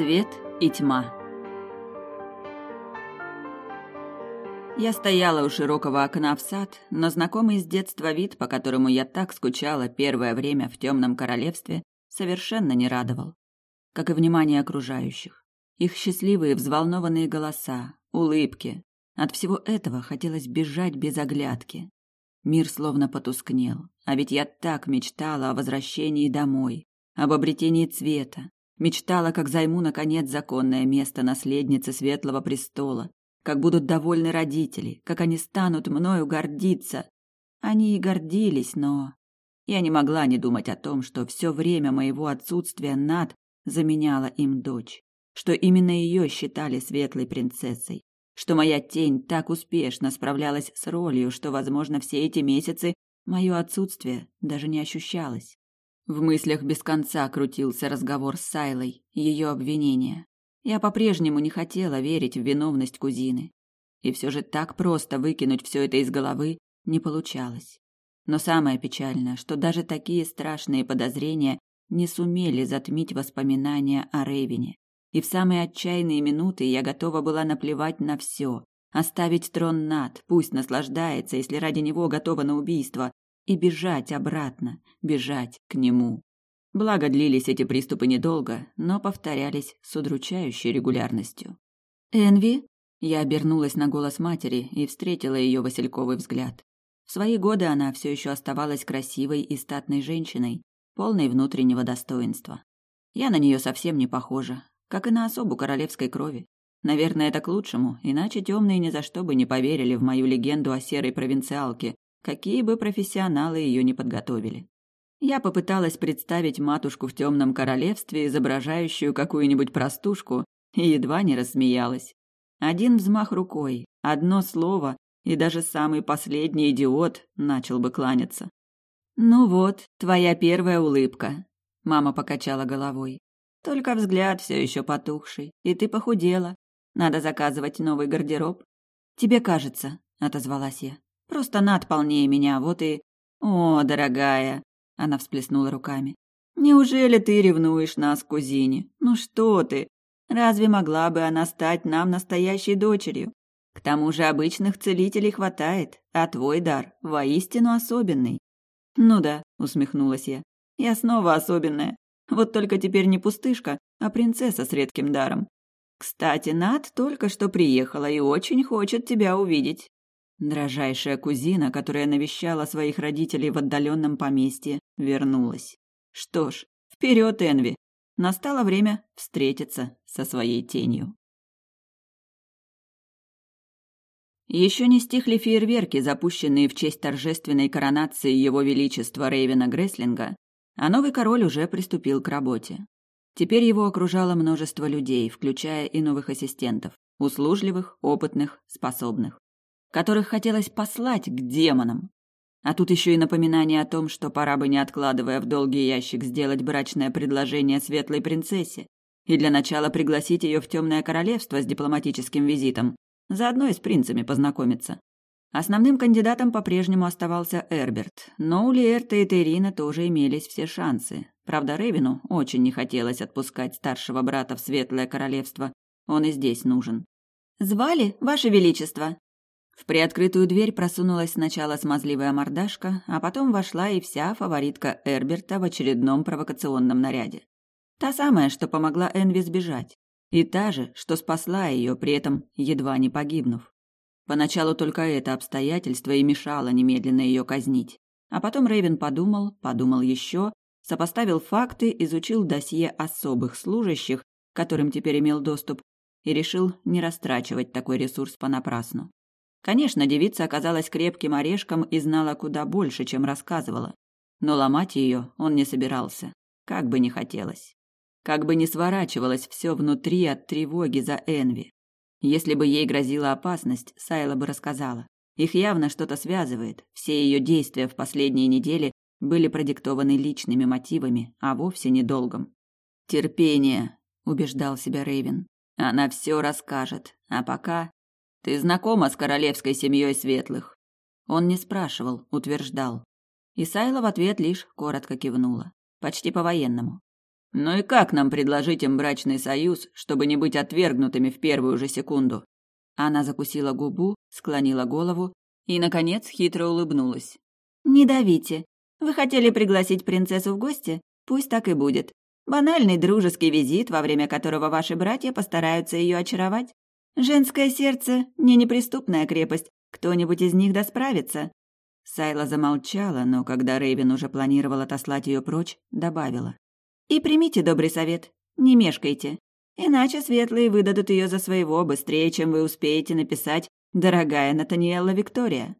Свет и тьма. Я стояла у широкого окна в сад, но знакомый с детства вид, по которому я так скучала первое время в темном королевстве, совершенно не радовал. Как и внимание окружающих. Их счастливые взволнованные голоса, улыбки. От всего этого хотелось бежать без оглядки. Мир словно потускнел, а ведь я так мечтала о возвращении домой, об обретении цвета, Мечтала, как займу, наконец, законное место наследницы Светлого Престола, как будут довольны родители, как они станут мною гордиться. Они и гордились, но... Я не могла не думать о том, что все время моего отсутствия Над заменяла им дочь, что именно ее считали светлой принцессой, что моя тень так успешно справлялась с ролью, что, возможно, все эти месяцы мое отсутствие даже не ощущалось. В мыслях без конца крутился разговор с Сайлой, ее обвинения. Я по-прежнему не хотела верить в виновность кузины. И все же так просто выкинуть все это из головы не получалось. Но самое печальное, что даже такие страшные подозрения не сумели затмить воспоминания о Рейвине. И в самые отчаянные минуты я готова была наплевать на все, оставить трон над, пусть наслаждается, если ради него готова на убийство, и бежать обратно, бежать к нему. Благо длились эти приступы недолго, но повторялись с удручающей регулярностью. «Энви?» Я обернулась на голос матери и встретила ее васильковый взгляд. В свои годы она все еще оставалась красивой и статной женщиной, полной внутреннего достоинства. Я на нее совсем не похожа, как и на особу королевской крови. Наверное, это к лучшему, иначе темные ни за что бы не поверили в мою легенду о серой провинциалке, какие бы профессионалы ее не подготовили. Я попыталась представить матушку в темном королевстве, изображающую какую-нибудь простушку, и едва не рассмеялась. Один взмах рукой, одно слово, и даже самый последний идиот начал бы кланяться. «Ну вот, твоя первая улыбка», — мама покачала головой. «Только взгляд все еще потухший, и ты похудела. Надо заказывать новый гардероб». «Тебе кажется», — отозвалась я. Просто Над полнее меня, вот и... О, дорогая, она всплеснула руками. Неужели ты ревнуешь нас кузине? Ну что ты? Разве могла бы она стать нам настоящей дочерью? К тому же обычных целителей хватает, а твой дар воистину особенный. Ну да, усмехнулась я. Я снова особенная. Вот только теперь не пустышка, а принцесса с редким даром. Кстати, Над только что приехала и очень хочет тебя увидеть. Дрожайшая кузина, которая навещала своих родителей в отдаленном поместье, вернулась. Что ж, вперед, Энви! Настало время встретиться со своей тенью. Еще не стихли фейерверки, запущенные в честь торжественной коронации Его Величества Рейвена Греслинга, а новый король уже приступил к работе. Теперь его окружало множество людей, включая и новых ассистентов, услужливых, опытных, способных которых хотелось послать к демонам. А тут еще и напоминание о том, что пора бы, не откладывая в долгий ящик, сделать брачное предложение светлой принцессе и для начала пригласить ее в темное королевство с дипломатическим визитом, заодно и с принцами познакомиться. Основным кандидатом по-прежнему оставался Эрберт, но у Лиэрта и Терина тоже имелись все шансы. Правда, Ревину очень не хотелось отпускать старшего брата в Светлое Королевство, он и здесь нужен. «Звали, Ваше Величество?» В приоткрытую дверь просунулась сначала смазливая мордашка, а потом вошла и вся фаворитка Эрберта в очередном провокационном наряде. Та самая, что помогла Энви сбежать. И та же, что спасла ее, при этом едва не погибнув. Поначалу только это обстоятельство и мешало немедленно ее казнить. А потом Рейвен подумал, подумал еще, сопоставил факты, изучил досье особых служащих, к которым теперь имел доступ, и решил не растрачивать такой ресурс понапрасну. Конечно, девица оказалась крепким орешком и знала куда больше, чем рассказывала. Но ломать ее он не собирался, как бы ни хотелось. Как бы ни сворачивалось все внутри от тревоги за Энви. Если бы ей грозила опасность, Сайла бы рассказала. Их явно что-то связывает. Все ее действия в последние недели были продиктованы личными мотивами, а вовсе не долгом. «Терпение», — убеждал себя Рейвен. «Она все расскажет, а пока ты знакома с королевской семьей светлых? Он не спрашивал, утверждал. И Сайла в ответ лишь коротко кивнула, почти по-военному. Ну и как нам предложить им брачный союз, чтобы не быть отвергнутыми в первую же секунду? Она закусила губу, склонила голову и, наконец, хитро улыбнулась. «Не давите. Вы хотели пригласить принцессу в гости? Пусть так и будет. Банальный дружеский визит, во время которого ваши братья постараются ее очаровать. Женское сердце — не неприступная крепость. Кто-нибудь из них досправится». Сайла замолчала, но когда Рейвен уже планировал отослать ее прочь, добавила. И примите добрый совет. Не мешкайте. Иначе светлые выдадут ее за своего быстрее, чем вы успеете написать «Дорогая Натаниэлла Виктория».